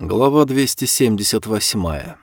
Глава 278.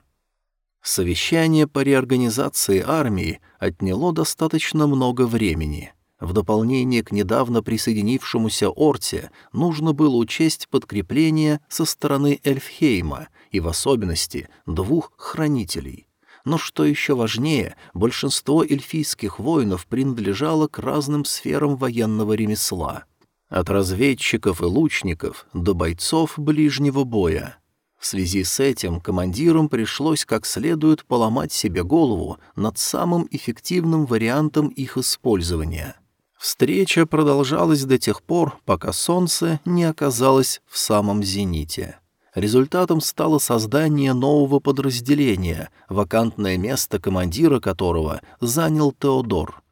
Совещание по реорганизации армии отняло достаточно много времени. В дополнение к недавно присоединившемуся Орте нужно было учесть подкрепление со стороны Эльфхейма и в особенности двух хранителей. Но что еще важнее, большинство эльфийских воинов принадлежало к разным сферам военного ремесла. От разведчиков и лучников до бойцов ближнего боя — в связи с этим командирам пришлось как следует поломать себе голову над самым эффективным вариантом их использования. Встреча продолжалась до тех пор, пока солнце не оказалось в самом зените. Результатом стало создание нового подразделения, вакантное место командира которого занял Теодор —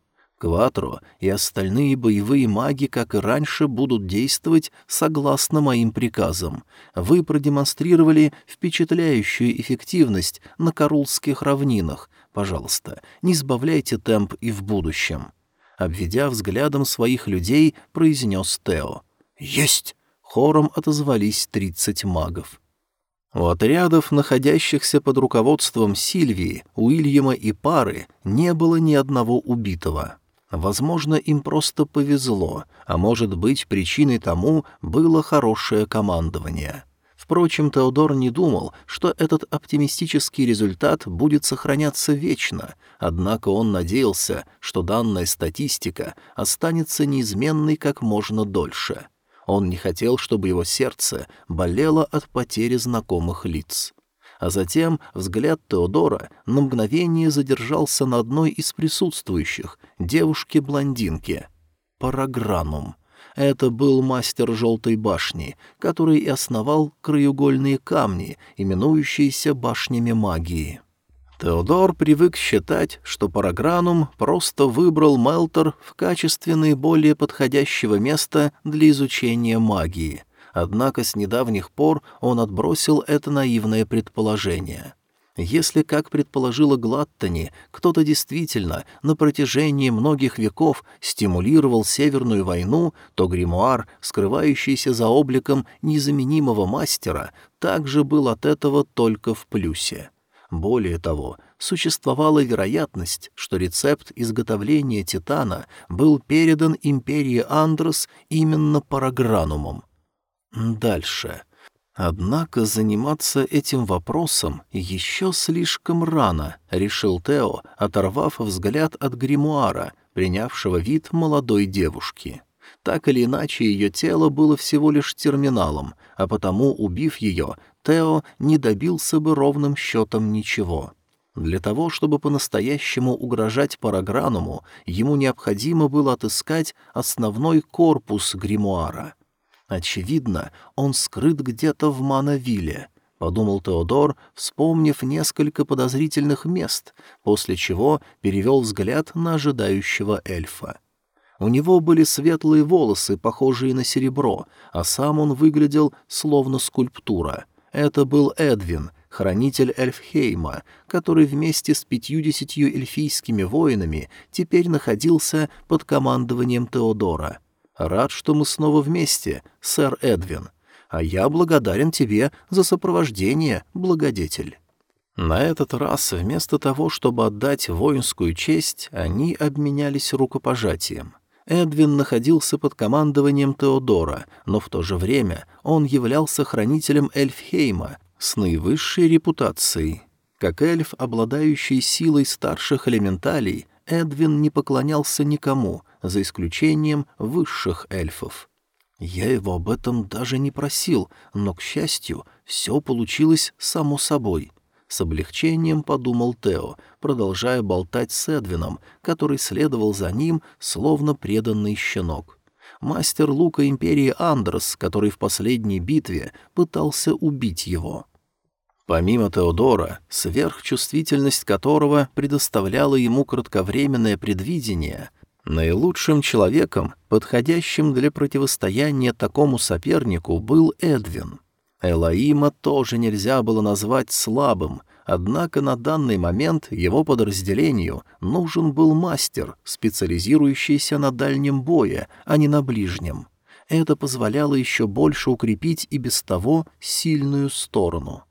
Кватро и остальные боевые маги, как и раньше, будут действовать согласно моим приказам. Вы продемонстрировали впечатляющую эффективность на Карулских равнинах. Пожалуйста, не сбавляйте темп и в будущем». Обведя взглядом своих людей, произнес Тео. «Есть!» — хором отозвались тридцать магов. У отрядов, находящихся под руководством Сильвии, Уильяма и Пары, не было ни одного убитого. Возможно, им просто повезло, а может быть, причиной тому было хорошее командование. Впрочем, Теодор не думал, что этот оптимистический результат будет сохраняться вечно, однако он надеялся, что данная статистика останется неизменной как можно дольше. Он не хотел, чтобы его сердце болело от потери знакомых лиц а затем взгляд Теодора на мгновение задержался на одной из присутствующих, девушке-блондинке. Парагранум. Это был мастер Желтой башни, который и основал краеугольные камни, именующиеся башнями магии. Теодор привык считать, что Парагранум просто выбрал Мелтор в качестве наиболее подходящего места для изучения магии — Однако с недавних пор он отбросил это наивное предположение. Если, как предположила Глаттани, кто-то действительно на протяжении многих веков стимулировал Северную войну, то гримуар, скрывающийся за обликом незаменимого мастера, также был от этого только в плюсе. Более того, существовала вероятность, что рецепт изготовления титана был передан империи Андрос именно парагранумом. Дальше. Однако заниматься этим вопросом еще слишком рано, решил Тео, оторвав взгляд от гримуара, принявшего вид молодой девушки. Так или иначе, ее тело было всего лишь терминалом, а потому, убив ее, Тео не добился бы ровным счетом ничего. Для того, чтобы по-настоящему угрожать Парагрануму, ему необходимо было отыскать основной корпус гримуара — Очевидно, он скрыт где-то в Манавиле, — подумал Теодор, вспомнив несколько подозрительных мест, после чего перевел взгляд на ожидающего эльфа. У него были светлые волосы, похожие на серебро, а сам он выглядел словно скульптура. Это был Эдвин, хранитель Эльфхейма, который вместе с пятьюдесятью эльфийскими воинами теперь находился под командованием Теодора — Рад, что мы снова вместе, сэр Эдвин. А я благодарен тебе за сопровождение, благодетель». На этот раз, вместо того, чтобы отдать воинскую честь, они обменялись рукопожатием. Эдвин находился под командованием Теодора, но в то же время он являлся хранителем Эльфхейма с наивысшей репутацией. Как эльф, обладающий силой старших элементалей, Эдвин не поклонялся никому, за исключением высших эльфов. Я его об этом даже не просил, но, к счастью, все получилось само собой. С облегчением подумал Тео, продолжая болтать с Эдвином, который следовал за ним, словно преданный щенок. Мастер лука Империи Андрос, который в последней битве пытался убить его. Помимо Теодора, сверхчувствительность которого предоставляла ему кратковременное предвидение, наилучшим человеком, подходящим для противостояния такому сопернику, был Эдвин. Элаима тоже нельзя было назвать слабым, однако на данный момент его подразделению нужен был мастер, специализирующийся на дальнем бое, а не на ближнем — Это позволяло еще больше укрепить и без того сильную сторону.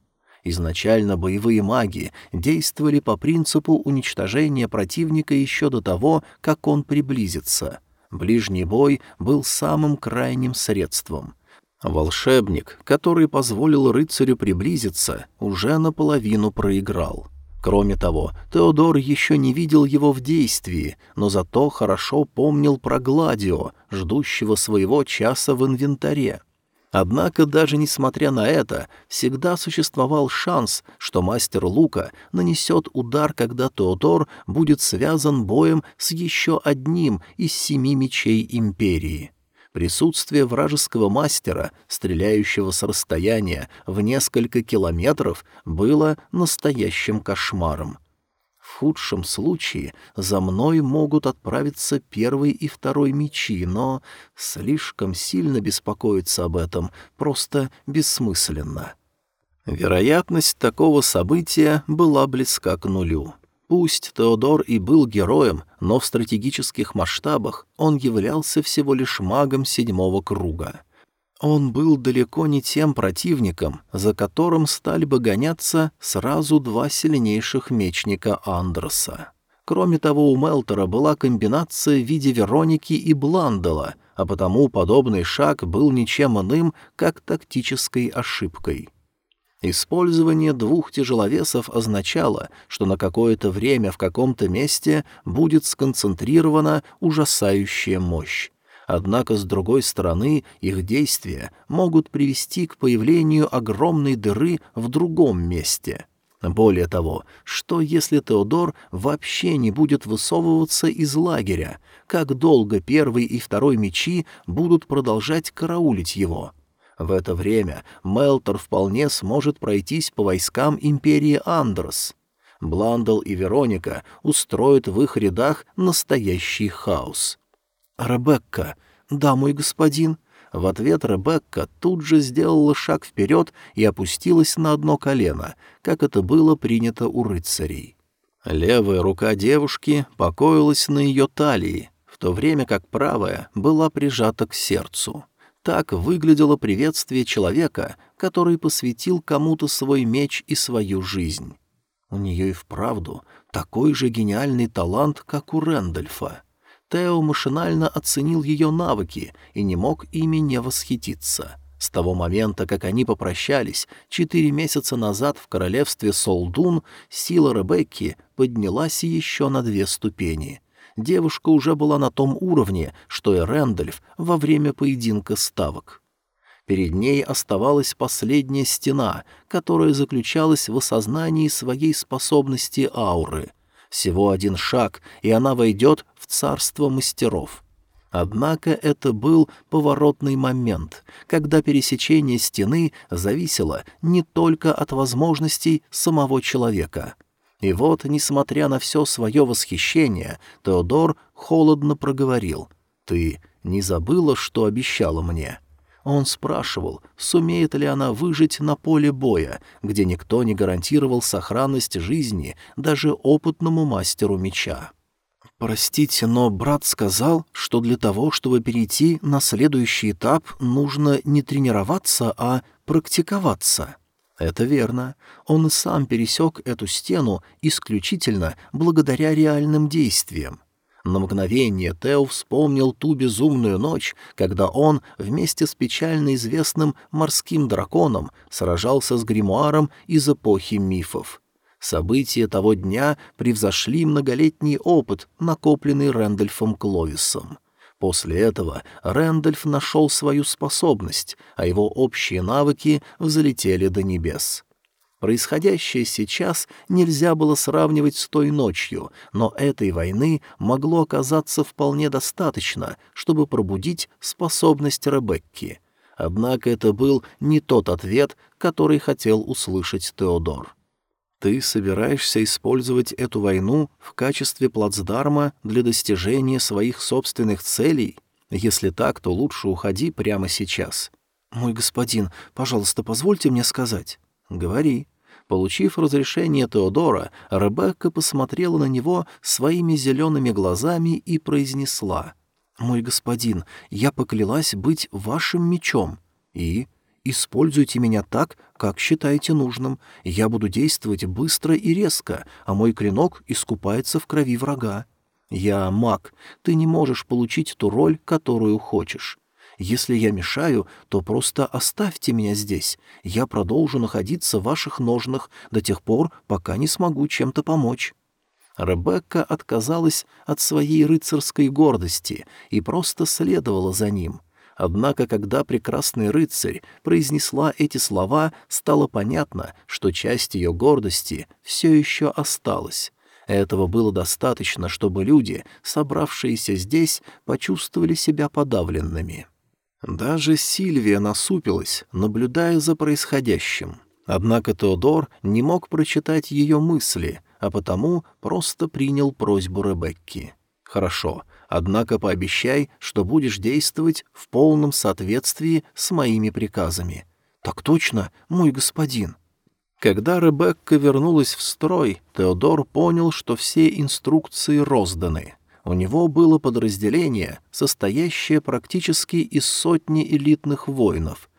Изначально боевые маги действовали по принципу уничтожения противника еще до того, как он приблизится. Ближний бой был самым крайним средством. Волшебник, который позволил рыцарю приблизиться, уже наполовину проиграл. Кроме того, Теодор еще не видел его в действии, но зато хорошо помнил про Гладио, ждущего своего часа в инвентаре. Однако, даже несмотря на это, всегда существовал шанс, что мастер лука нанесет удар, когда Теодор будет связан боем с еще одним из семи мечей Империи. Присутствие вражеского мастера, стреляющего с расстояния в несколько километров, было настоящим кошмаром. Худшем случае за мной могут отправиться первый и второй мечи, но слишком сильно беспокоиться об этом просто бессмысленно. Вероятность такого события была близка к нулю. Пусть Теодор и был героем, но в стратегических масштабах он являлся всего лишь магом седьмого круга. Он был далеко не тем противником, за которым стали бы гоняться сразу два сильнейших мечника Андерса. Кроме того, у Мелтера была комбинация в виде Вероники и Бландела, а потому подобный шаг был ничем иным, как тактической ошибкой. Использование двух тяжеловесов означало, что на какое-то время в каком-то месте будет сконцентрирована ужасающая мощь. Однако, с другой стороны, их действия могут привести к появлению огромной дыры в другом месте. Более того, что если Теодор вообще не будет высовываться из лагеря? Как долго первый и второй мечи будут продолжать караулить его? — в это время Мелтор вполне сможет пройтись по войскам империи Андрос. Бландл и Вероника устроят в их рядах настоящий хаос. «Ребекка, да, мой господин», в ответ Ребекка тут же сделала шаг вперед и опустилась на одно колено, как это было принято у рыцарей. Левая рука девушки покоилась на ее талии, в то время как правая была прижата к сердцу. Так выглядело приветствие человека, который посвятил кому-то свой меч и свою жизнь. У нее и вправду такой же гениальный талант, как у Рэндольфа. Тео машинально оценил ее навыки и не мог ими не восхититься. С того момента, как они попрощались, четыре месяца назад в королевстве Солдун, сила Ребекки поднялась еще на две ступени — девушка уже была на том уровне, что и Рэндольф во время поединка ставок. Перед ней оставалась последняя стена, которая заключалась в осознании своей способности ауры. Всего один шаг, и она войдет царство мастеров. Однако это был поворотный момент, когда пересечение стены зависело не только от возможностей самого человека — и вот, несмотря на все свое восхищение, Теодор холодно проговорил. «Ты не забыла, что обещала мне?» Он спрашивал, сумеет ли она выжить на поле боя, где никто не гарантировал сохранность жизни даже опытному мастеру меча. «Простите, но брат сказал, что для того, чтобы перейти на следующий этап, нужно не тренироваться, а практиковаться». Это верно. Он сам пересек эту стену исключительно благодаря реальным действиям. На мгновение Тео вспомнил ту безумную ночь, когда он вместе с печально известным морским драконом сражался с гримуаром из эпохи мифов. События того дня превзошли многолетний опыт, накопленный Рэндольфом Кловисом. После этого Рэндольф нашел свою способность, а его общие навыки взлетели до небес. Происходящее сейчас нельзя было сравнивать с той ночью, но этой войны могло оказаться вполне достаточно, чтобы пробудить способность Ребекки. Однако это был не тот ответ, который хотел услышать Теодор. Ты собираешься использовать эту войну в качестве плацдарма для достижения своих собственных целей? Если так, то лучше уходи прямо сейчас. Мой господин, пожалуйста, позвольте мне сказать. Говори. Получив разрешение Теодора, Ребекка посмотрела на него своими зелеными глазами и произнесла. «Мой господин, я поклялась быть вашим мечом. И используйте меня так, как считаете нужным. Я буду действовать быстро и резко, а мой клинок искупается в крови врага. Я маг, ты не можешь получить ту роль, которую хочешь. Если я мешаю, то просто оставьте меня здесь. Я продолжу находиться в ваших ножнах до тех пор, пока не смогу чем-то помочь». Ребекка отказалась от своей рыцарской гордости и просто следовала за ним. Однако, когда прекрасный рыцарь произнесла эти слова, стало понятно, что часть ее гордости все еще осталась. Этого было достаточно, чтобы люди, собравшиеся здесь, почувствовали себя подавленными. Даже Сильвия насупилась, наблюдая за происходящим. Однако Теодор не мог прочитать ее мысли, а потому просто принял просьбу Ребекки. «Хорошо, однако пообещай, что будешь действовать в полном соответствии с моими приказами». «Так точно, мой господин». Когда Ребекка вернулась в строй, Теодор понял, что все инструкции розданы — у него было подразделение, состоящее практически из сотни элитных воинов.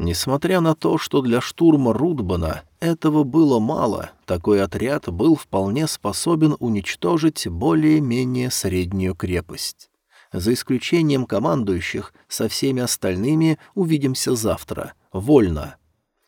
Несмотря на то, что для штурма Рудбана этого было мало, такой отряд был вполне способен уничтожить более-менее среднюю крепость. За исключением командующих, со всеми остальными увидимся завтра. Вольно.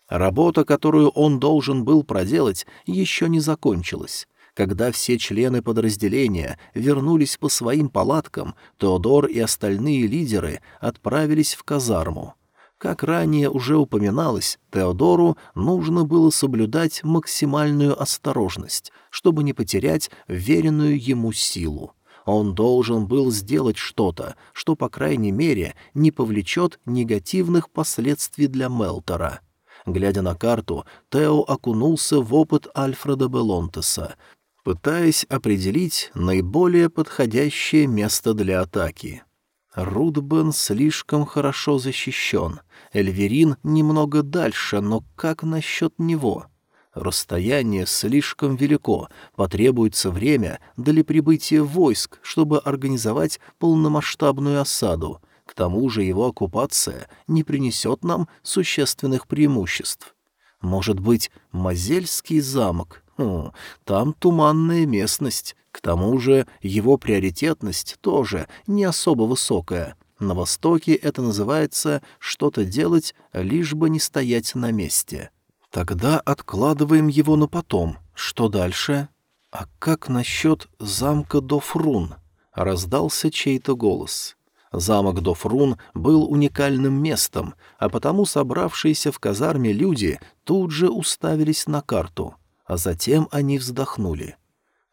Работа, которую он должен был проделать, еще не закончилась. Когда все члены подразделения вернулись по своим палаткам, Теодор и остальные лидеры отправились в казарму. Как ранее уже упоминалось, Теодору нужно было соблюдать максимальную осторожность, чтобы не потерять веренную ему силу. Он должен был сделать что-то, что, по крайней мере, не повлечет негативных последствий для Мелтора. Глядя на карту, Тео окунулся в опыт Альфреда Белонтеса, пытаясь определить наиболее подходящее место для атаки. Рудбен слишком хорошо защищен, Эльверин немного дальше, но как насчет него? Расстояние слишком велико, потребуется время для прибытия войск, чтобы организовать полномасштабную осаду. К тому же его оккупация не принесет нам существенных преимуществ. Может быть, Мазельский замок? Хм, там туманная местность. К тому же его приоритетность тоже не особо высокая. На Востоке это называется «что-то делать, лишь бы не стоять на месте». Тогда откладываем его на потом. Что дальше? А как насчет замка Дофрун? Раздался чей-то голос. Замок Дофрун был уникальным местом, а потому собравшиеся в казарме люди тут же уставились на карту — а затем они вздохнули.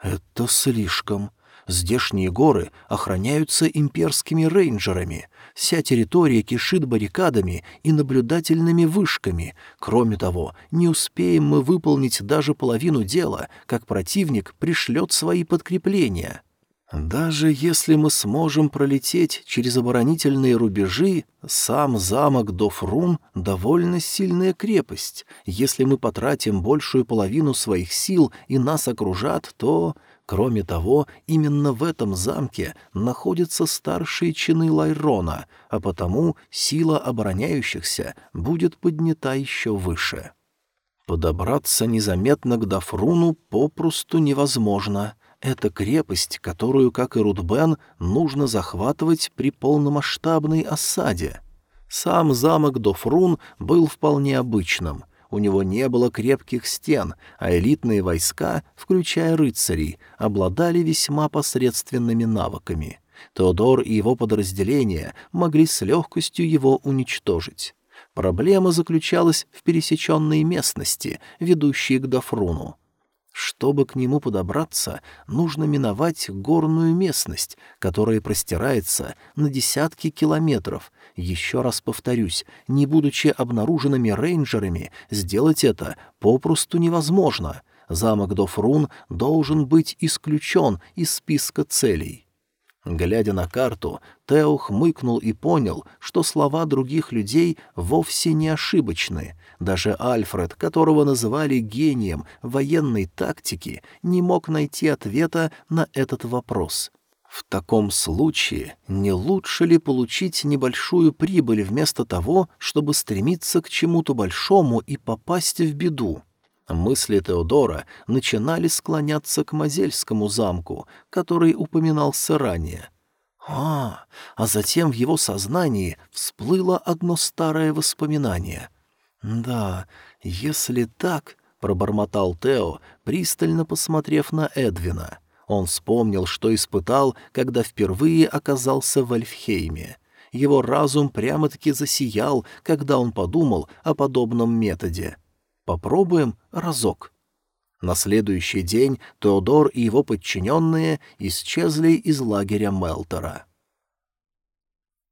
«Это слишком. Здешние горы охраняются имперскими рейнджерами. Вся территория кишит баррикадами и наблюдательными вышками. Кроме того, не успеем мы выполнить даже половину дела, как противник пришлет свои подкрепления». Даже если мы сможем пролететь через оборонительные рубежи, сам замок Дофрун — довольно сильная крепость. Если мы потратим большую половину своих сил и нас окружат, то... Кроме того, именно в этом замке находятся старшие чины Лайрона, а потому сила обороняющихся будет поднята еще выше. Подобраться незаметно к Дафруну попросту невозможно — это крепость, которую, как и Рудбен, нужно захватывать при полномасштабной осаде. Сам замок Дофрун был вполне обычным. У него не было крепких стен, а элитные войска, включая рыцарей, обладали весьма посредственными навыками. Теодор и его подразделения могли с легкостью его уничтожить. Проблема заключалась в пересеченной местности, ведущей к Дофруну. Чтобы к нему подобраться, нужно миновать горную местность, которая простирается на десятки километров. Еще раз повторюсь, не будучи обнаруженными рейнджерами, сделать это попросту невозможно. Замок Дофрун должен быть исключен из списка целей. Глядя на карту, Тео хмыкнул и понял, что слова других людей вовсе не ошибочны. Даже Альфред, которого называли гением военной тактики, не мог найти ответа на этот вопрос. В таком случае не лучше ли получить небольшую прибыль вместо того, чтобы стремиться к чему-то большому и попасть в беду? Мысли Теодора начинали склоняться к Мазельскому замку, который упоминался ранее. А, а затем в его сознании всплыло одно старое воспоминание. «Да, если так...» — пробормотал Тео, пристально посмотрев на Эдвина. Он вспомнил, что испытал, когда впервые оказался в Альфхейме. Его разум прямо-таки засиял, когда он подумал о подобном методе — Попробуем разок». На следующий день Теодор и его подчиненные исчезли из лагеря Мелтора.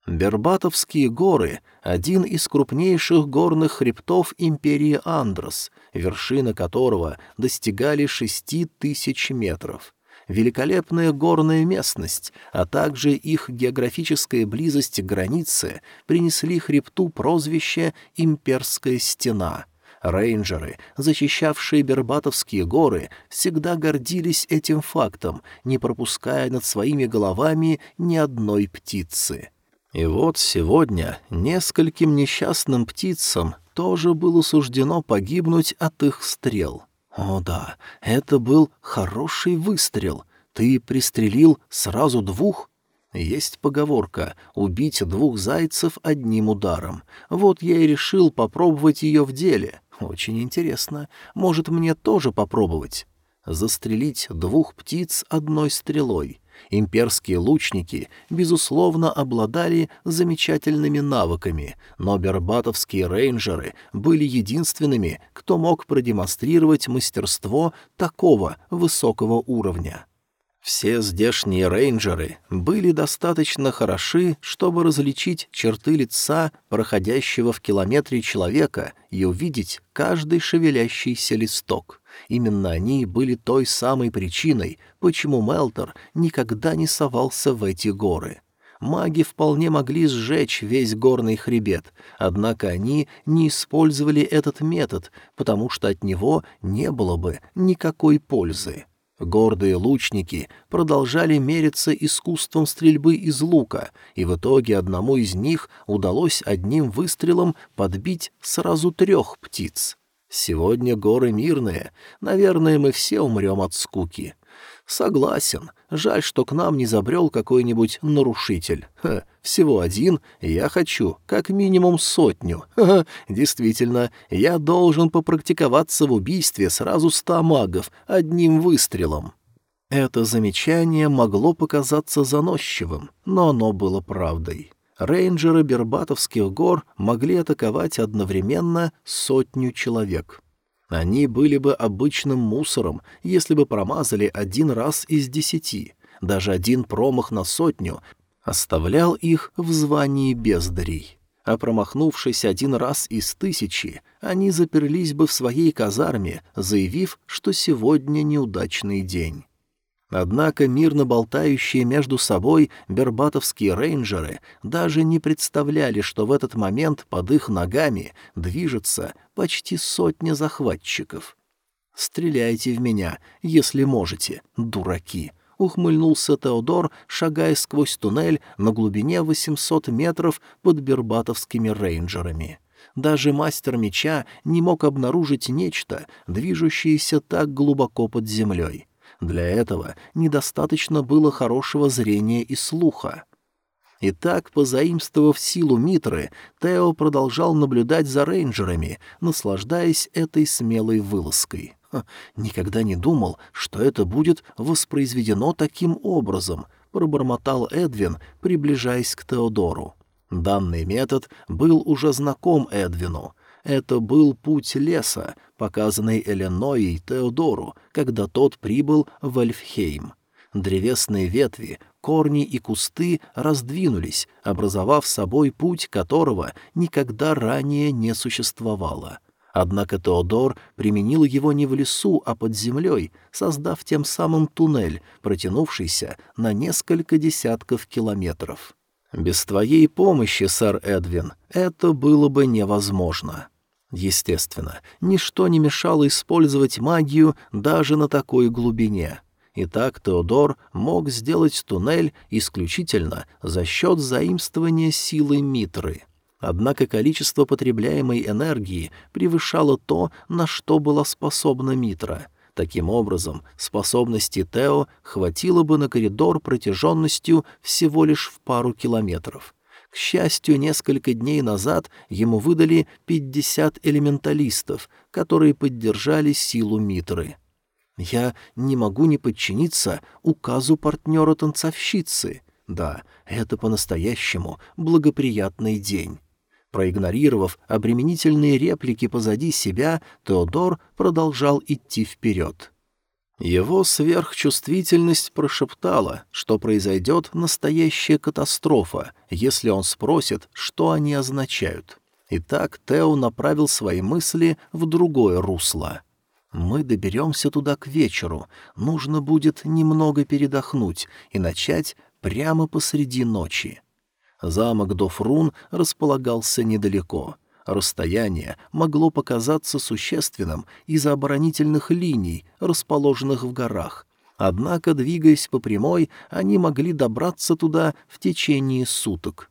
Бербатовские горы — один из крупнейших горных хребтов империи Андрос, вершина которого достигали шести тысяч метров. Великолепная горная местность, а также их географическая близость к границе принесли хребту прозвище «Имперская стена», Рейнджеры, защищавшие Бербатовские горы, всегда гордились этим фактом, не пропуская над своими головами ни одной птицы. И вот сегодня нескольким несчастным птицам тоже было суждено погибнуть от их стрел. О да, это был хороший выстрел. Ты пристрелил сразу двух? Есть поговорка «убить двух зайцев одним ударом». Вот я и решил попробовать ее в деле. Очень интересно. Может, мне тоже попробовать? Застрелить двух птиц одной стрелой. Имперские лучники, безусловно, обладали замечательными навыками, но бербатовские рейнджеры были единственными, кто мог продемонстрировать мастерство такого высокого уровня. Все здешние рейнджеры были достаточно хороши, чтобы различить черты лица проходящего в километре человека и увидеть каждый шевелящийся листок. Именно они были той самой причиной, почему Мелтор никогда не совался в эти горы. Маги вполне могли сжечь весь горный хребет, однако они не использовали этот метод, потому что от него не было бы никакой пользы. Гордые лучники продолжали мериться искусством стрельбы из лука, и в итоге одному из них удалось одним выстрелом подбить сразу трех птиц. Сегодня горы мирные, наверное, мы все умрем от скуки. Согласен. Жаль, что к нам не забрел какой-нибудь нарушитель. Ха, всего один, я хочу как минимум сотню. Ха, действительно, я должен попрактиковаться в убийстве сразу ста магов одним выстрелом. Это замечание могло показаться заносчивым, но оно было правдой. Рейнджеры Бербатовских гор могли атаковать одновременно сотню человек — они были бы обычным мусором, если бы промазали один раз из десяти. Даже один промах на сотню оставлял их в звании бездарей. А промахнувшись один раз из тысячи, они заперлись бы в своей казарме, заявив, что сегодня неудачный день. Однако мирно болтающие между собой бербатовские рейнджеры даже не представляли, что в этот момент под их ногами движется почти сотня захватчиков. «Стреляйте в меня, если можете, дураки!» — ухмыльнулся Теодор, шагая сквозь туннель на глубине 800 метров под бербатовскими рейнджерами. Даже мастер меча не мог обнаружить нечто, движущееся так глубоко под землей. Для этого недостаточно было хорошего зрения и слуха. Итак, позаимствовав силу Митры, Тео продолжал наблюдать за рейнджерами, наслаждаясь этой смелой вылазкой. «Никогда не думал, что это будет воспроизведено таким образом», — пробормотал Эдвин, приближаясь к Теодору. Данный метод был уже знаком Эдвину — это был путь леса, показанный Эленой Теодору, когда тот прибыл в Эльфхейм. Древесные ветви, корни и кусты раздвинулись, образовав собой путь, которого никогда ранее не существовало. Однако Теодор применил его не в лесу, а под землей, создав тем самым туннель, протянувшийся на несколько десятков километров. Без твоей помощи, сэр Эдвин, это было бы невозможно. Естественно, ничто не мешало использовать магию даже на такой глубине. И так Теодор мог сделать туннель исключительно за счет заимствования силы Митры. Однако количество потребляемой энергии превышало то, на что была способна Митра. Таким образом, способности Тео хватило бы на коридор протяженностью всего лишь в пару километров. К счастью, несколько дней назад ему выдали 50 элементалистов, которые поддержали силу Митры. Я не могу не подчиниться указу партнера-танцовщицы. Да, это по-настоящему благоприятный день. Проигнорировав обременительные реплики позади себя, Теодор продолжал идти вперед. Его сверхчувствительность прошептала, что произойдет настоящая катастрофа, если он спросит, что они означают. Итак, Тео направил свои мысли в другое русло. Мы доберемся туда к вечеру. Нужно будет немного передохнуть и начать прямо посреди ночи. Замок Дофрун располагался недалеко. Расстояние могло показаться существенным из-за оборонительных линий, расположенных в горах. Однако, двигаясь по прямой, они могли добраться туда в течение суток.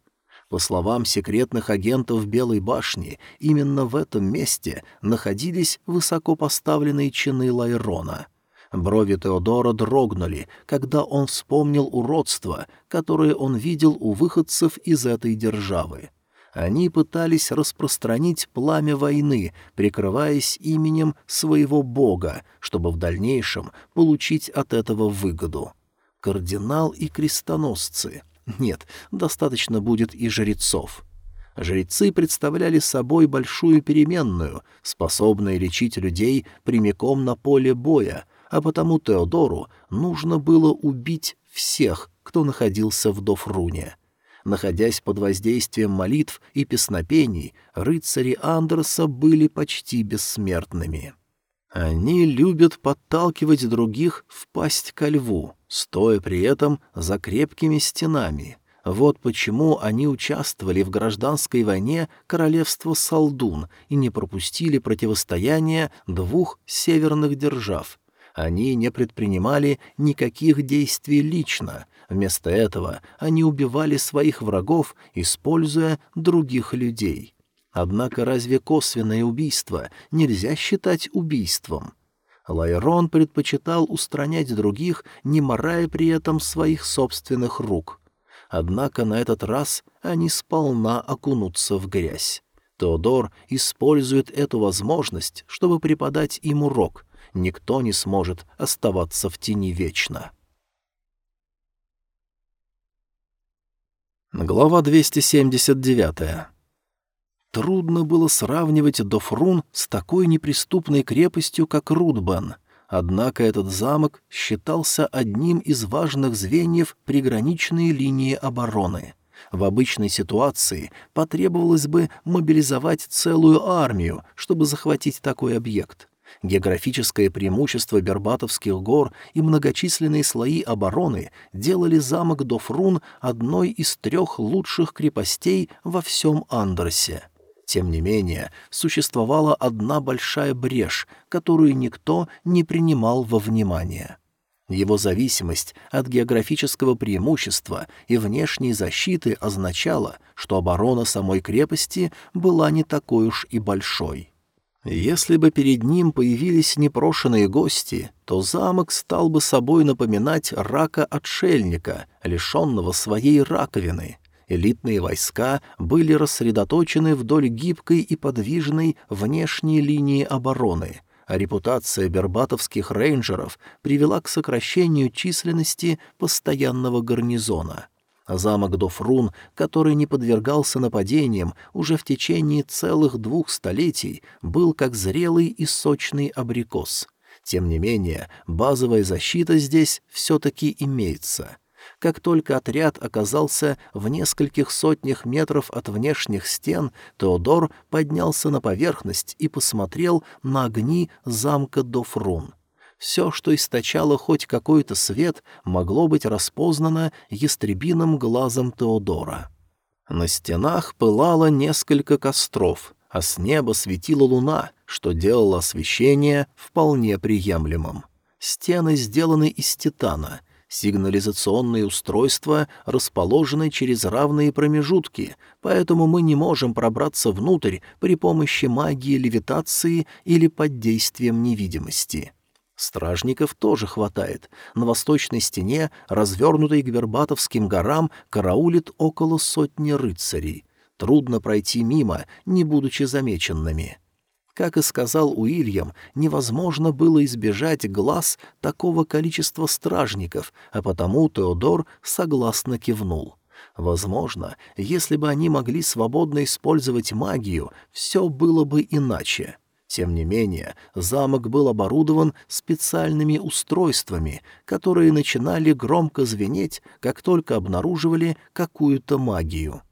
По словам секретных агентов Белой башни, именно в этом месте находились высокопоставленные чины Лайрона. Брови Теодора дрогнули, когда он вспомнил уродство, которое он видел у выходцев из этой державы. Они пытались распространить пламя войны, прикрываясь именем своего бога, чтобы в дальнейшем получить от этого выгоду. Кардинал и крестоносцы — нет, достаточно будет и жрецов. Жрецы представляли собой большую переменную, способную лечить людей прямиком на поле боя, а потому Теодору нужно было убить всех, кто находился в Дофруне. Находясь под воздействием молитв и песнопений, рыцари Андерса были почти бессмертными. Они любят подталкивать других в пасть ко льву, стоя при этом за крепкими стенами. Вот почему они участвовали в гражданской войне королевства Салдун и не пропустили противостояние двух северных держав. Они не предпринимали никаких действий лично, вместо этого они убивали своих врагов, используя других людей. Однако разве косвенное убийство нельзя считать убийством? Лайрон предпочитал устранять других, не морая при этом своих собственных рук. Однако на этот раз они сполна окунутся в грязь. Теодор использует эту возможность, чтобы преподать им урок. Никто не сможет оставаться в тени вечно. Глава 279. Трудно было сравнивать Дофрун с такой неприступной крепостью, как Рудбан. Однако этот замок считался одним из важных звеньев приграничной линии обороны. В обычной ситуации потребовалось бы мобилизовать целую армию, чтобы захватить такой объект. Географическое преимущество Бербатовских гор и многочисленные слои обороны делали замок Дофрун одной из трех лучших крепостей во всем Андерсе. Тем не менее, существовала одна большая брешь, которую никто не принимал во внимание. Его зависимость от географического преимущества и внешней защиты означала, что оборона самой крепости была не такой уж и большой. Если бы перед ним появились непрошенные гости, то замок стал бы собой напоминать рака-отшельника, лишенного своей раковины — Элитные войска были рассредоточены вдоль гибкой и подвижной внешней линии обороны, а репутация бербатовских рейнджеров привела к сокращению численности постоянного гарнизона. Замок Дофрун, который не подвергался нападениям уже в течение целых двух столетий, был как зрелый и сочный абрикос. Тем не менее, базовая защита здесь все-таки имеется — как только отряд оказался в нескольких сотнях метров от внешних стен, Теодор поднялся на поверхность и посмотрел на огни замка Дофрун. Все, что источало хоть какой-то свет, могло быть распознано ястребиным глазом Теодора. На стенах пылало несколько костров, а с неба светила луна, что делало освещение вполне приемлемым. Стены сделаны из титана. Сигнализационные устройства расположены через равные промежутки, поэтому мы не можем пробраться внутрь при помощи магии левитации или под действием невидимости. Стражников тоже хватает. На восточной стене, развернутой к Вербатовским горам, караулит около сотни рыцарей. Трудно пройти мимо, не будучи замеченными. Как и сказал Уильям, невозможно было избежать глаз такого количества стражников, а потому Теодор согласно кивнул. Возможно, если бы они могли свободно использовать магию, все было бы иначе. Тем не менее, замок был оборудован специальными устройствами, которые начинали громко звенеть, как только обнаруживали какую-то магию.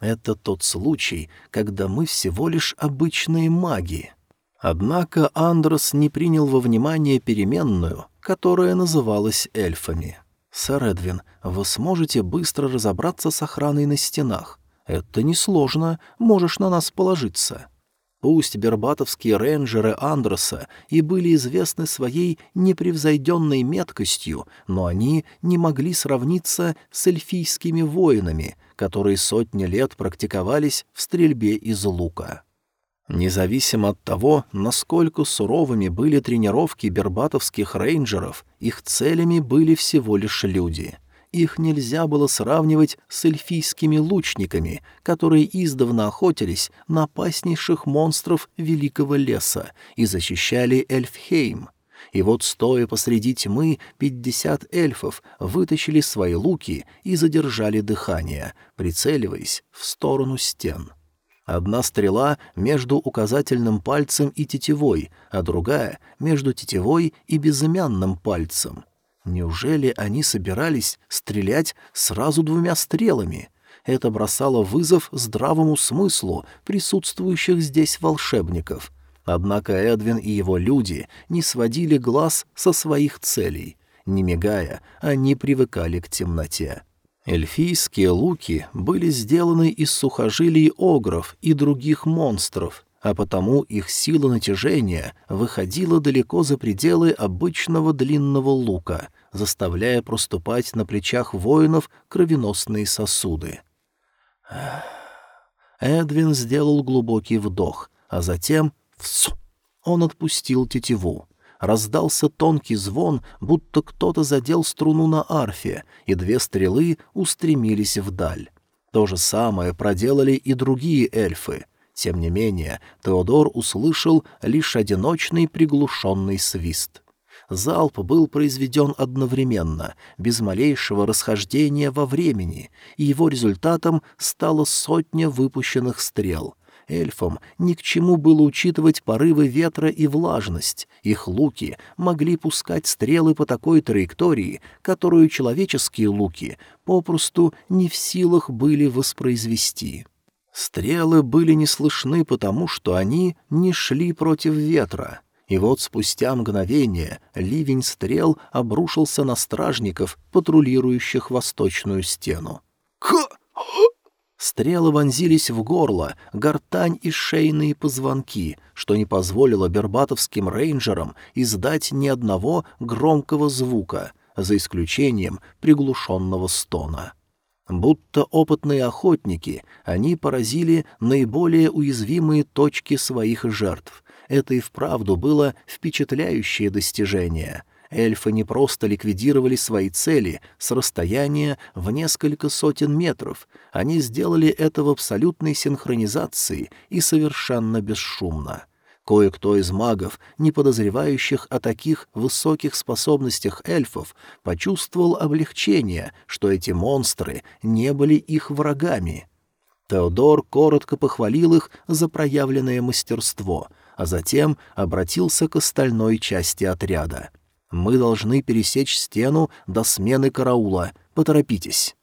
Это тот случай, когда мы всего лишь обычные маги. Однако Андрос не принял во внимание переменную, которая называлась эльфами. «Сэр Эдвин, вы сможете быстро разобраться с охраной на стенах. Это несложно, можешь на нас положиться». Пусть бербатовские рейнджеры Андроса и были известны своей непревзойденной меткостью, но они не могли сравниться с эльфийскими воинами, которые сотни лет практиковались в стрельбе из лука. Независимо от того, насколько суровыми были тренировки бербатовских рейнджеров, их целями были всего лишь люди — их нельзя было сравнивать с эльфийскими лучниками, которые издавна охотились на опаснейших монстров Великого Леса и защищали Эльфхейм. И вот, стоя посреди тьмы, пятьдесят эльфов вытащили свои луки и задержали дыхание, прицеливаясь в сторону стен. Одна стрела между указательным пальцем и тетивой, а другая — между тетивой и безымянным пальцем — Неужели они собирались стрелять сразу двумя стрелами? Это бросало вызов здравому смыслу присутствующих здесь волшебников. Однако Эдвин и его люди не сводили глаз со своих целей. Не мигая, они привыкали к темноте. Эльфийские луки были сделаны из сухожилий огров и других монстров, а потому их сила натяжения выходила далеко за пределы обычного длинного лука, заставляя проступать на плечах воинов кровеносные сосуды. Эдвин сделал глубокий вдох, а затем всу, он отпустил тетиву. Раздался тонкий звон, будто кто-то задел струну на арфе, и две стрелы устремились вдаль. То же самое проделали и другие эльфы. Тем не менее, Теодор услышал лишь одиночный приглушенный свист. Залп был произведен одновременно, без малейшего расхождения во времени, и его результатом стала сотня выпущенных стрел. Эльфам ни к чему было учитывать порывы ветра и влажность. Их луки могли пускать стрелы по такой траектории, которую человеческие луки попросту не в силах были воспроизвести. Стрелы были не слышны, потому что они не шли против ветра. И вот спустя мгновение ливень стрел обрушился на стражников, патрулирующих восточную стену. Стрелы вонзились в горло, гортань и шейные позвонки, что не позволило бербатовским рейнджерам издать ни одного громкого звука, за исключением приглушенного стона. Будто опытные охотники, они поразили наиболее уязвимые точки своих жертв. Это и вправду было впечатляющее достижение. Эльфы не просто ликвидировали свои цели с расстояния в несколько сотен метров, они сделали это в абсолютной синхронизации и совершенно бесшумно. Кое-кто из магов, не подозревающих о таких высоких способностях эльфов, почувствовал облегчение, что эти монстры не были их врагами. Теодор коротко похвалил их за проявленное мастерство, а затем обратился к остальной части отряда. «Мы должны пересечь стену до смены караула. Поторопитесь».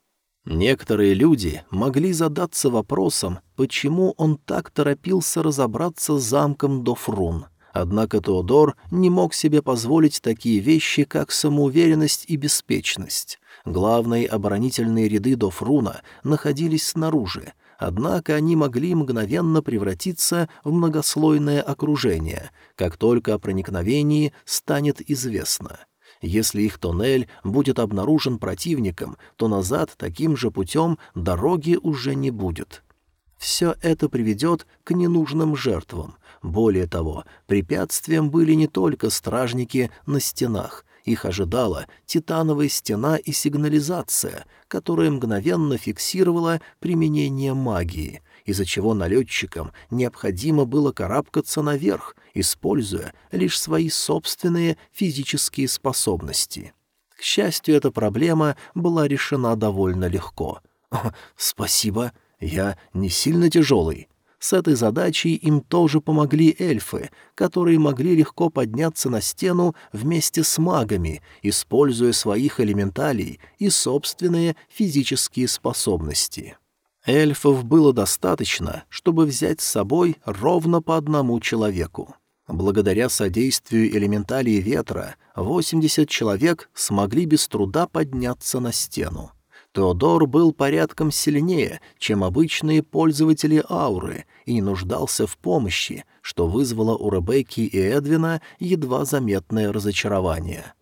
Некоторые люди могли задаться вопросом, почему он так торопился разобраться с замком Дофрун. Однако Теодор не мог себе позволить такие вещи, как самоуверенность и беспечность. Главные оборонительные ряды Дофруна находились снаружи, однако они могли мгновенно превратиться в многослойное окружение, как только о проникновении станет известно — Если их тоннель будет обнаружен противником, то назад таким же путем дороги уже не будет. Все это приведет к ненужным жертвам. Более того, препятствием были не только стражники на стенах, их ожидала титановая стена и сигнализация, которая мгновенно фиксировала применение магии, из-за чего налетчикам необходимо было карабкаться наверх, используя лишь свои собственные физические способности. К счастью, эта проблема была решена довольно легко. «Спасибо, я не сильно тяжелый». С этой задачей им тоже помогли эльфы, которые могли легко подняться на стену вместе с магами, используя своих элементалей и собственные физические способности. Эльфов было достаточно, чтобы взять с собой ровно по одному человеку. Благодаря содействию элементалии ветра 80 человек смогли без труда подняться на стену. Теодор был порядком сильнее, чем обычные пользователи ауры, и не нуждался в помощи, что вызвало у Ребекки и Эдвина едва заметное разочарование.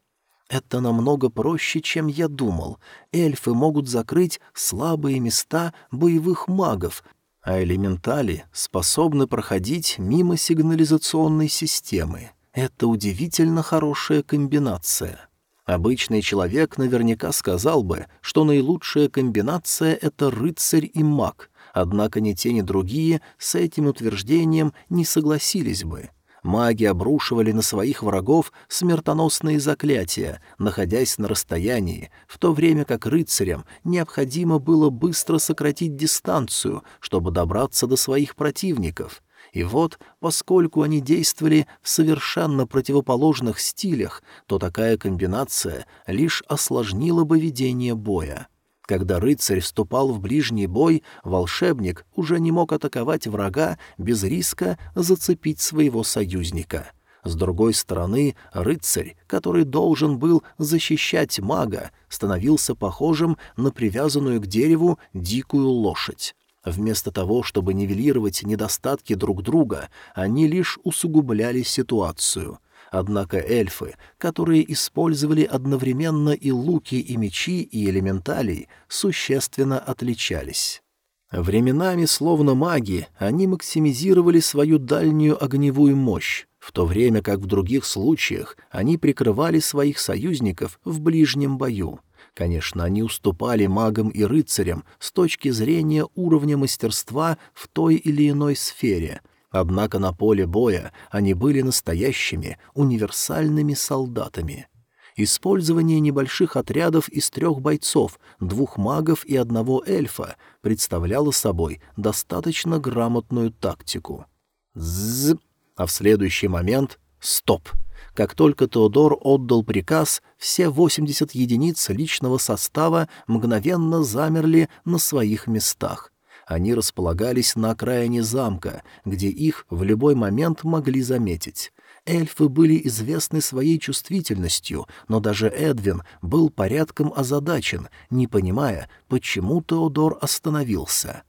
Это намного проще, чем я думал. Эльфы могут закрыть слабые места боевых магов, а элементали способны проходить мимо сигнализационной системы. Это удивительно хорошая комбинация. Обычный человек наверняка сказал бы, что наилучшая комбинация — это рыцарь и маг, однако ни те, ни другие с этим утверждением не согласились бы. Маги обрушивали на своих врагов смертоносные заклятия, находясь на расстоянии, в то время как рыцарям необходимо было быстро сократить дистанцию, чтобы добраться до своих противников. И вот, поскольку они действовали в совершенно противоположных стилях, то такая комбинация лишь осложнила бы ведение боя. Когда рыцарь вступал в ближний бой, волшебник уже не мог атаковать врага без риска зацепить своего союзника. С другой стороны, рыцарь, который должен был защищать мага, становился похожим на привязанную к дереву дикую лошадь. Вместо того, чтобы нивелировать недостатки друг друга, они лишь усугубляли ситуацию. Однако эльфы, которые использовали одновременно и луки, и мечи, и элементалей, существенно отличались. Временами, словно маги, они максимизировали свою дальнюю огневую мощь, в то время как в других случаях они прикрывали своих союзников в ближнем бою. Конечно, они уступали магам и рыцарям с точки зрения уровня мастерства в той или иной сфере — Однако на поле боя они были настоящими универсальными солдатами. Использование небольших отрядов из трех бойцов, двух магов и одного эльфа представляло собой достаточно грамотную тактику. Зззз, а в следующий момент — стоп. Как только Теодор отдал приказ, все 80 единиц личного состава мгновенно замерли на своих местах. Они располагались на окраине замка, где их в любой момент могли заметить. Эльфы были известны своей чувствительностью, но даже Эдвин был порядком озадачен, не понимая, почему Теодор остановился.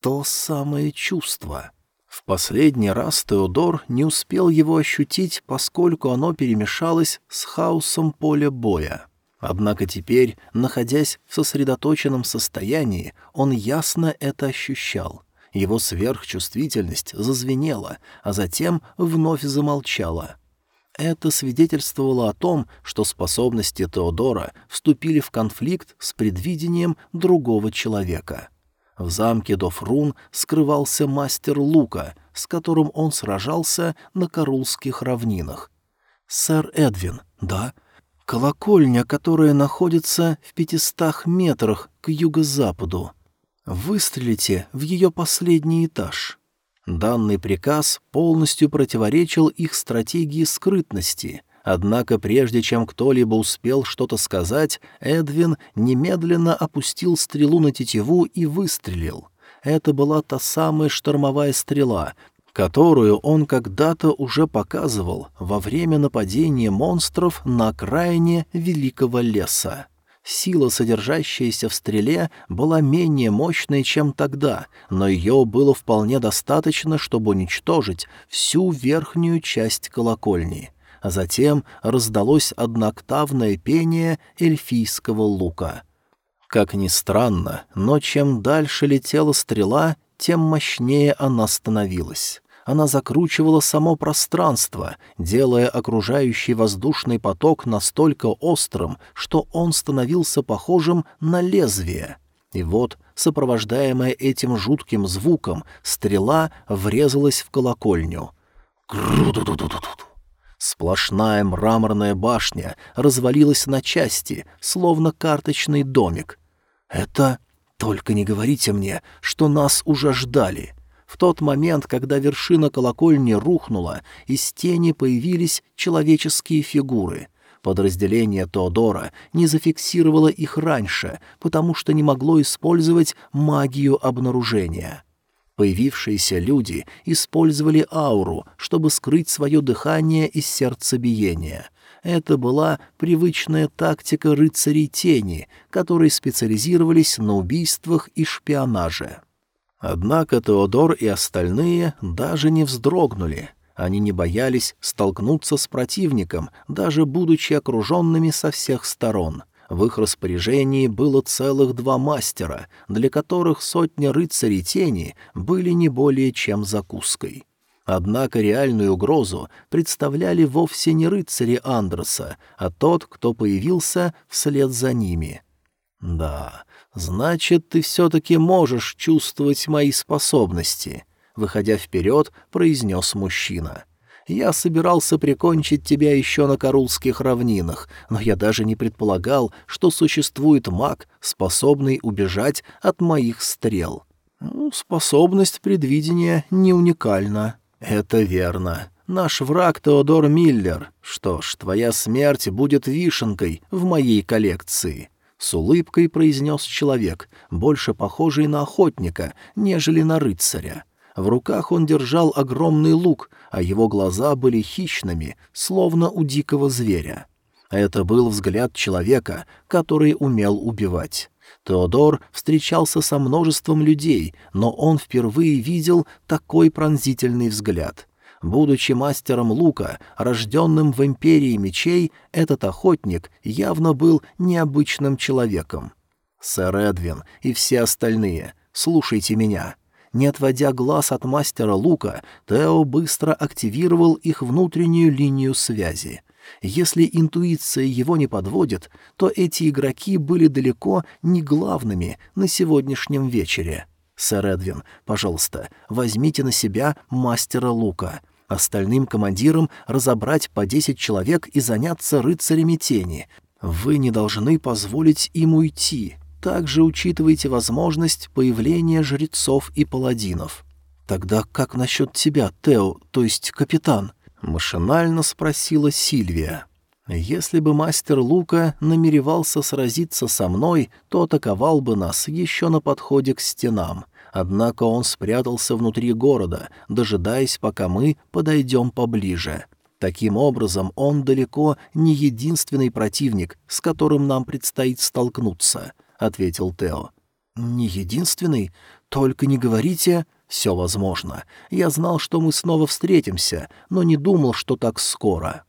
То самое чувство. В последний раз Теодор не успел его ощутить, поскольку оно перемешалось с хаосом поля боя. Однако теперь, находясь в сосредоточенном состоянии, он ясно это ощущал. Его сверхчувствительность зазвенела, а затем вновь замолчала. Это свидетельствовало о том, что способности Теодора вступили в конфликт с предвидением другого человека. В замке Дофрун скрывался мастер лука, с которым он сражался на Карулских равнинах. «Сэр Эдвин, да?» Колокольня, которая находится в пятистах метрах к юго-западу. Выстрелите в ее последний этаж. Данный приказ полностью противоречил их стратегии скрытности, однако прежде чем кто-либо успел что-то сказать, Эдвин немедленно опустил стрелу на тетиву и выстрелил. Это была та самая штормовая стрела, которую он когда-то уже показывал во время нападения монстров на окраине Великого леса. Сила, содержащаяся в стреле, была менее мощной, чем тогда, но ее было вполне достаточно, чтобы уничтожить всю верхнюю часть колокольни. а затем раздалось одноктавное пение эльфийского лука. Как ни странно, но чем дальше летела стрела, тем мощнее она становилась. Она закручивала само пространство, делая окружающий воздушный поток настолько острым, что он становился похожим на лезвие. И вот, сопровождаемая этим жутким звуком, стрела врезалась в колокольню. Сплошная мраморная башня развалилась на части, словно карточный домик. «Это... Только не говорите мне, что нас уже ждали!» В тот момент, когда вершина колокольни рухнула, из тени появились человеческие фигуры. Подразделение Теодора не зафиксировало их раньше, потому что не могло использовать магию обнаружения. Появившиеся люди использовали ауру, чтобы скрыть свое дыхание из сердцебиения. Это была привычная тактика рыцарей тени, которые специализировались на убийствах и шпионаже. Однако Теодор и остальные даже не вздрогнули. Они не боялись столкнуться с противником, даже будучи окруженными со всех сторон — в их распоряжении было целых два мастера, для которых сотня рыцарей тени были не более чем закуской. Однако реальную угрозу представляли вовсе не рыцари Андроса, а тот, кто появился вслед за ними. «Да, значит, ты все-таки можешь чувствовать мои способности», — выходя вперед, произнес мужчина. — я собирался прикончить тебя еще на Карулских равнинах, но я даже не предполагал, что существует маг, способный убежать от моих стрел. Ну, способность предвидения не уникальна. Это верно. Наш враг Теодор Миллер. Что ж, твоя смерть будет вишенкой в моей коллекции. С улыбкой произнес человек, больше похожий на охотника, нежели на рыцаря. В руках он держал огромный лук, а его глаза были хищными, словно у дикого зверя. Это был взгляд человека, который умел убивать. Теодор встречался со множеством людей, но он впервые видел такой пронзительный взгляд. Будучи мастером лука, рожденным в империи мечей, этот охотник явно был необычным человеком. «Сэр Эдвин и все остальные, слушайте меня. Не отводя глаз от мастера лука, Тео быстро активировал их внутреннюю линию связи. Если интуиция его не подводит, то эти игроки были далеко не главными на сегодняшнем вечере. «Сэр Эдвин, пожалуйста, возьмите на себя мастера лука. Остальным командирам разобрать по десять человек и заняться рыцарями тени. Вы не должны позволить им уйти. Также учитывайте возможность появления жрецов и паладинов. Тогда как насчет тебя, Тео, то есть капитан? Машинально спросила Сильвия. Если бы мастер Лука намеревался сразиться со мной, то атаковал бы нас еще на подходе к стенам. Однако он спрятался внутри города, дожидаясь, пока мы подойдем поближе. Таким образом, он далеко не единственный противник, с которым нам предстоит столкнуться —— ответил Тео. «Не единственный? Только не говорите...» «Все возможно. Я знал, что мы снова встретимся, но не думал, что так скоро».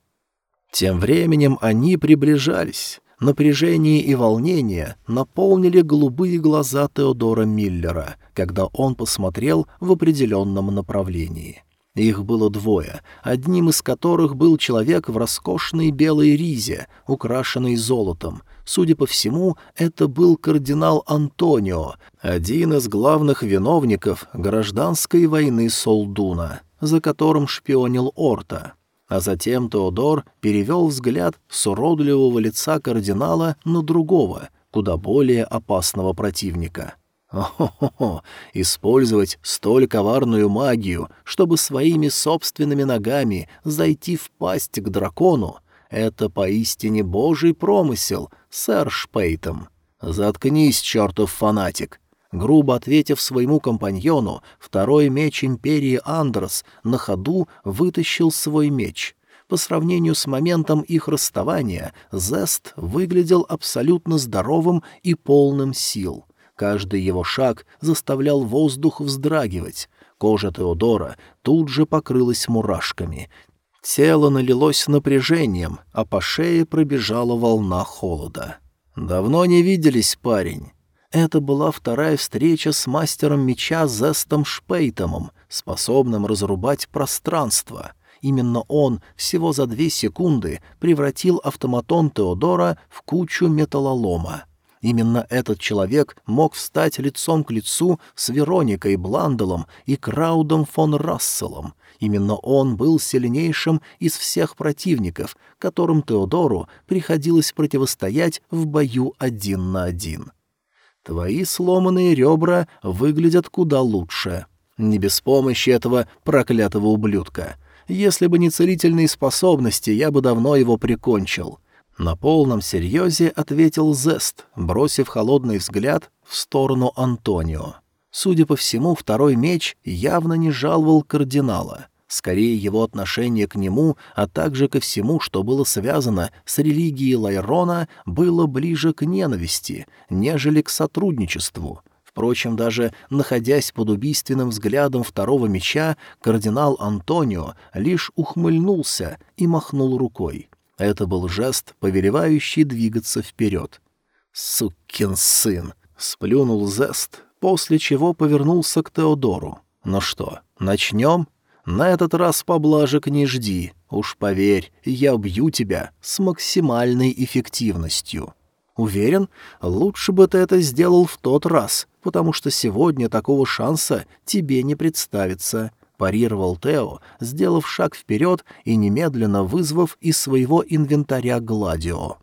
Тем временем они приближались. Напряжение и волнение наполнили голубые глаза Теодора Миллера, когда он посмотрел в определенном направлении. Их было двое, одним из которых был человек в роскошной белой ризе, украшенной золотом, Судя по всему, это был кардинал Антонио, один из главных виновников гражданской войны Солдуна, за которым шпионил Орта. А затем Теодор перевел взгляд с уродливого лица кардинала на другого, куда более опасного противника. О-хо-хо, использовать столь коварную магию, чтобы своими собственными ногами зайти в пасть к дракону, это поистине божий промысел, сэр Шпейтом. Заткнись, чертов фанатик. Грубо ответив своему компаньону, второй меч империи Андрос на ходу вытащил свой меч. По сравнению с моментом их расставания, Зест выглядел абсолютно здоровым и полным сил. Каждый его шаг заставлял воздух вздрагивать. Кожа Теодора тут же покрылась мурашками. Тело налилось напряжением, а по шее пробежала волна холода. «Давно не виделись, парень». Это была вторая встреча с мастером меча Зестом Шпейтомом, способным разрубать пространство. Именно он всего за две секунды превратил автоматон Теодора в кучу металлолома. Именно этот человек мог встать лицом к лицу с Вероникой Бланделом и Краудом фон Расселом. Именно он был сильнейшим из всех противников, которым Теодору приходилось противостоять в бою один на один. Твои сломанные ребра выглядят куда лучше. Не без помощи этого проклятого ублюдка. Если бы не целительные способности, я бы давно его прикончил. На полном серьезе ответил Зест, бросив холодный взгляд в сторону Антонио. Судя по всему, второй меч явно не жаловал кардинала. Скорее, его отношение к нему, а также ко всему, что было связано с религией Лайрона, было ближе к ненависти, нежели к сотрудничеству. Впрочем, даже находясь под убийственным взглядом второго меча, кардинал Антонио лишь ухмыльнулся и махнул рукой. Это был жест, повелевающий двигаться вперед. «Сукин сын!» — сплюнул Зест, после чего повернулся к Теодору. «Ну что, начнем?» На этот раз поблажек не жди. Уж поверь, я убью тебя с максимальной эффективностью. Уверен, лучше бы ты это сделал в тот раз, потому что сегодня такого шанса тебе не представится парировал Тео, сделав шаг вперед и немедленно вызвав из своего инвентаря Гладио.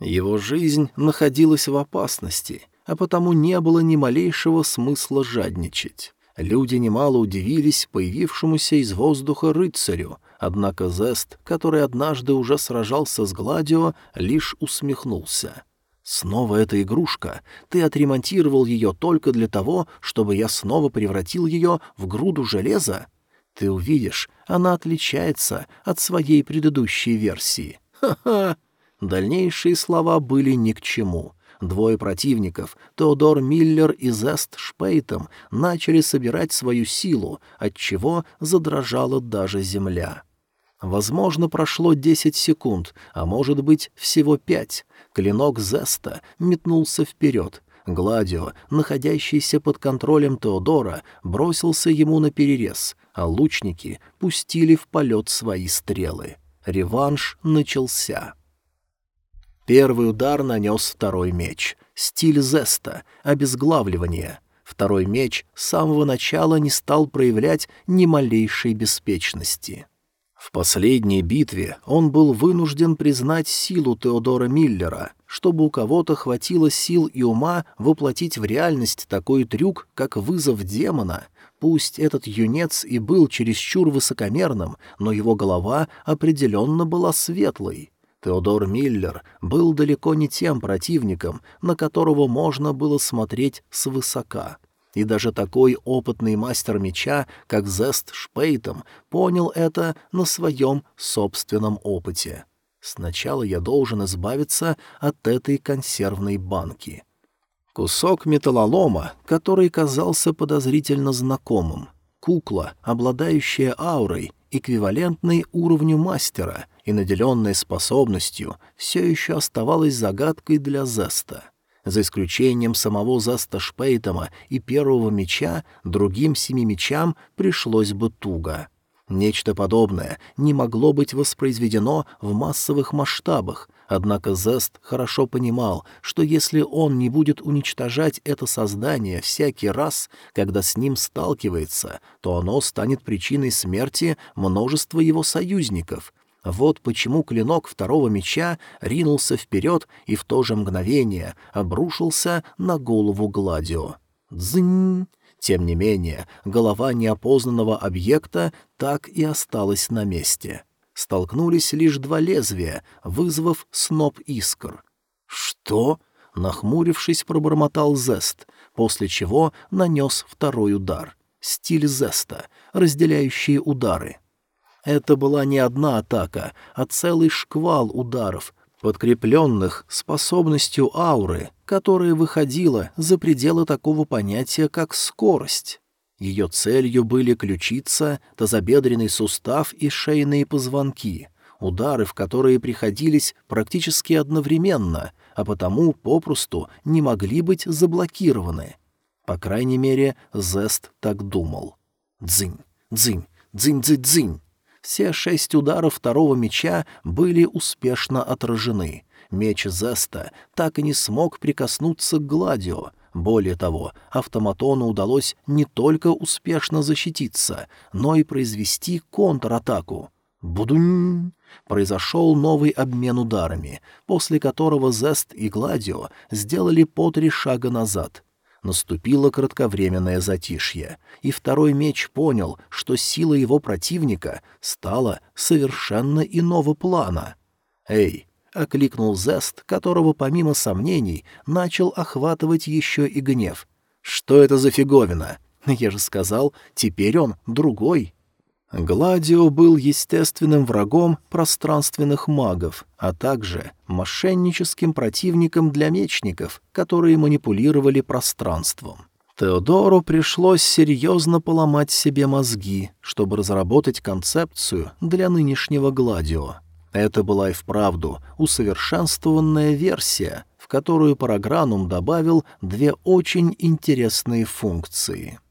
Его жизнь находилась в опасности, а потому не было ни малейшего смысла жадничать. Люди немало удивились появившемуся из воздуха рыцарю, однако Зест, который однажды уже сражался с Гладио, лишь усмехнулся — «Снова эта игрушка. Ты отремонтировал ее только для того, чтобы я снова превратил ее в груду железа? Ты увидишь, она отличается от своей предыдущей версии. Ха-ха!» Дальнейшие слова были ни к чему. Двое противников, Теодор Миллер и Зест Шпейтом, начали собирать свою силу, отчего задрожала даже земля. Возможно, прошло десять секунд, а может быть, всего пять. Клинок Зеста метнулся вперед. Гладио, находящийся под контролем Теодора, бросился ему на перерез, а лучники пустили в полет свои стрелы. Реванш начался. Первый удар нанес второй меч. Стиль Зеста, обезглавливание. Второй меч с самого начала не стал проявлять ни малейшей беспечности. В последней битве он был вынужден признать силу Теодора Миллера, чтобы у кого-то хватило сил и ума воплотить в реальность такой трюк, как вызов демона. Пусть этот юнец и был чересчур высокомерным, но его голова определенно была светлой. Теодор Миллер был далеко не тем противником, на которого можно было смотреть свысока и даже такой опытный мастер меча, как Зест Шпейтом, понял это на своем собственном опыте. Сначала я должен избавиться от этой консервной банки. Кусок металлолома, который казался подозрительно знакомым. Кукла, обладающая аурой, эквивалентной уровню мастера и наделенной способностью, все еще оставалась загадкой для Зеста — за исключением самого Заста Шпейтома и первого меча, другим семи мечам пришлось бы туго. Нечто подобное не могло быть воспроизведено в массовых масштабах, однако Зест хорошо понимал, что если он не будет уничтожать это создание всякий раз, когда с ним сталкивается, то оно станет причиной смерти множества его союзников — вот почему клинок второго меча ринулся вперед и в то же мгновение обрушился на голову Гладио. Дзынь! Тем не менее, голова неопознанного объекта так и осталась на месте. Столкнулись лишь два лезвия, вызвав сноп искр. «Что?» — нахмурившись, пробормотал Зест, после чего нанес второй удар. Стиль Зеста, разделяющие удары — это была не одна атака, а целый шквал ударов, подкрепленных способностью ауры, которая выходила за пределы такого понятия, как скорость. Ее целью были ключица, тазобедренный сустав и шейные позвонки, удары в которые приходились практически одновременно, а потому попросту не могли быть заблокированы. По крайней мере, Зест так думал. Дзынь, дзынь, дзынь-дзынь-дзынь. Все шесть ударов второго меча были успешно отражены. Меч Зеста так и не смог прикоснуться к Гладио. Более того, автоматону удалось не только успешно защититься, но и произвести контратаку. Будунь! Произошел новый обмен ударами, после которого Зест и Гладио сделали по три шага назад. Наступило кратковременное затишье, и второй меч понял, что сила его противника стала совершенно иного плана. «Эй!» — окликнул Зест, которого, помимо сомнений, начал охватывать еще и гнев. «Что это за фиговина? Я же сказал, теперь он другой». Гладио был естественным врагом пространственных магов, а также мошенническим противником для мечников, которые манипулировали пространством. Теодору пришлось серьезно поломать себе мозги, чтобы разработать концепцию для нынешнего Гладио. Это была и вправду усовершенствованная версия, в которую Парагранум добавил две очень интересные функции —